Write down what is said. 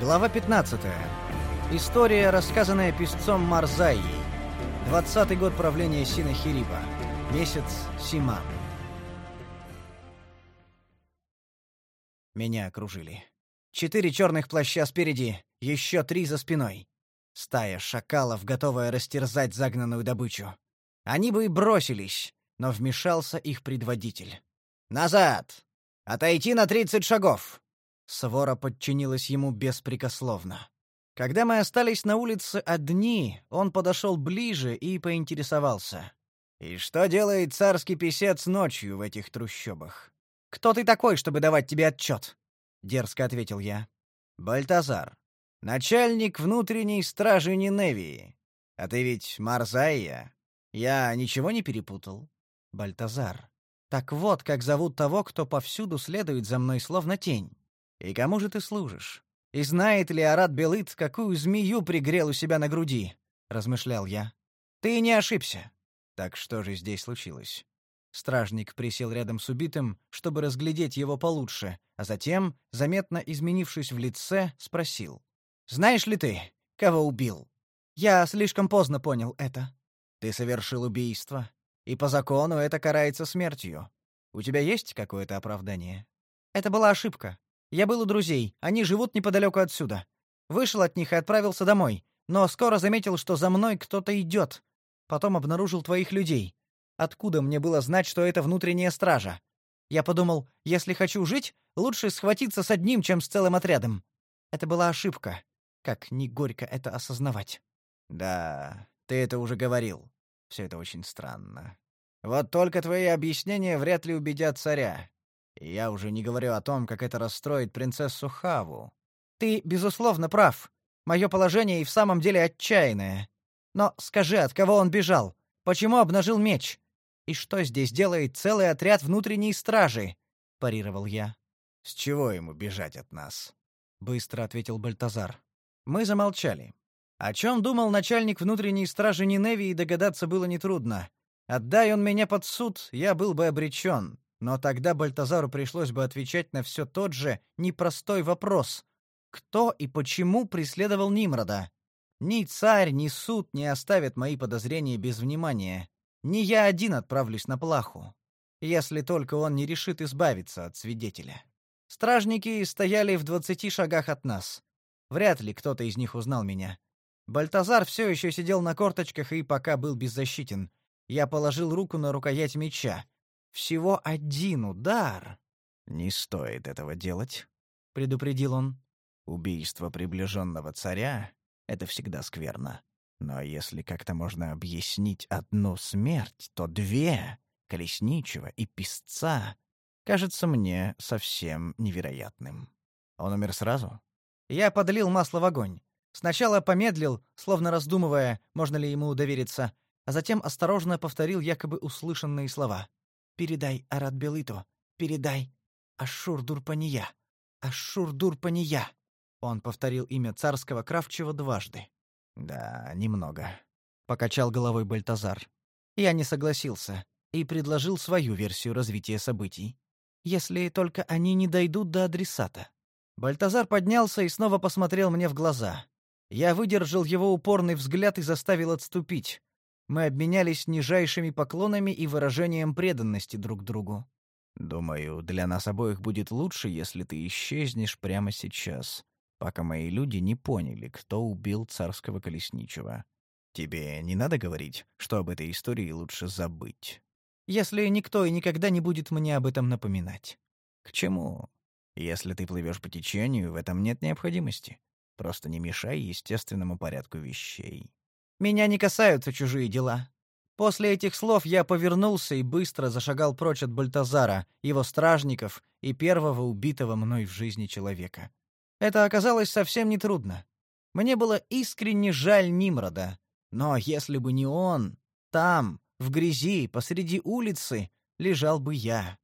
Глава 15. История, рассказанная писцом Марзаи. Двадцатый год правления Синахириба. Месяц Симан. Меня окружили. Четыре черных плаща спереди, еще три за спиной. Стая шакалов, готовая растерзать загнанную добычу. Они бы и бросились, но вмешался их предводитель. «Назад! Отойти на тридцать шагов!» Свора подчинилась ему беспрекословно. Когда мы остались на улице одни, он подошел ближе и поинтересовался. «И что делает царский писец ночью в этих трущобах?» «Кто ты такой, чтобы давать тебе отчет?» — дерзко ответил я. «Бальтазар, начальник внутренней стражи Ниневии. А ты ведь Марзайя. Я ничего не перепутал?» «Бальтазар. Так вот, как зовут того, кто повсюду следует за мной, словно тень. И кому же ты служишь? И знает ли Арат Белыт, какую змею пригрел у себя на груди?» — размышлял я. «Ты не ошибся. Так что же здесь случилось?» Стражник присел рядом с убитым, чтобы разглядеть его получше, а затем, заметно изменившись в лице, спросил. «Знаешь ли ты, кого убил?» «Я слишком поздно понял это». «Ты совершил убийство, и по закону это карается смертью. У тебя есть какое-то оправдание?» «Это была ошибка. Я был у друзей, они живут неподалеку отсюда. Вышел от них и отправился домой, но скоро заметил, что за мной кто-то идет. Потом обнаружил твоих людей. Откуда мне было знать, что это внутренняя стража? Я подумал, если хочу жить, лучше схватиться с одним, чем с целым отрядом. Это была ошибка. Как не горько это осознавать. Да, ты это уже говорил. Все это очень странно. Вот только твои объяснения вряд ли убедят царя. Я уже не говорю о том, как это расстроит принцессу Хаву. Ты, безусловно, прав. Мое положение и в самом деле отчаянное. Но скажи, от кого он бежал? Почему обнажил меч? И что здесь делает целый отряд внутренней стражи? парировал я. С чего ему бежать от нас? быстро ответил Бальтазар. Мы замолчали. О чем думал начальник внутренней стражи Ниневии, догадаться было нетрудно. Отдай он меня под суд, я был бы обречен. Но тогда Бальтазару пришлось бы отвечать на все тот же непростой вопрос: кто и почему преследовал Нимрода? Ни царь, ни суд не оставят мои подозрения без внимания. Не я один отправлюсь на плаху, если только он не решит избавиться от свидетеля. Стражники стояли в двадцати шагах от нас. Вряд ли кто-то из них узнал меня. Бальтазар все еще сидел на корточках и пока был беззащитен. Я положил руку на рукоять меча. Всего один удар. Не стоит этого делать, предупредил он. Убийство приближенного царя это всегда скверно. Но если как-то можно объяснить одну смерть, то две колесничего и писца кажется мне совсем невероятным. Он умер сразу? Я подлил масло в огонь. Сначала помедлил, словно раздумывая, можно ли ему довериться, а затем осторожно повторил якобы услышанные слова. Передай Арат Белыту, передай Ашур-Дурпания, Ашур-Дурпания. Он повторил имя царского Кравчева дважды. Да, немного, покачал головой Бальтазар. Я не согласился и предложил свою версию развития событий. Если только они не дойдут до адресата. Бальтазар поднялся и снова посмотрел мне в глаза. Я выдержал его упорный взгляд и заставил отступить. Мы обменялись нижайшими поклонами и выражением преданности друг другу. Думаю, для нас обоих будет лучше, если ты исчезнешь прямо сейчас, пока мои люди не поняли, кто убил царского колесничего. Тебе не надо говорить, что об этой истории лучше забыть. Если никто и никогда не будет мне об этом напоминать. К чему? Если ты плывешь по течению, в этом нет необходимости. Просто не мешай естественному порядку вещей. Меня не касаются чужие дела. После этих слов я повернулся и быстро зашагал прочь от Бальтазара, его стражников и первого убитого мной в жизни человека. Это оказалось совсем нетрудно. Мне было искренне жаль Нимрода, но если бы не он, там, в грязи, посреди улицы, лежал бы я.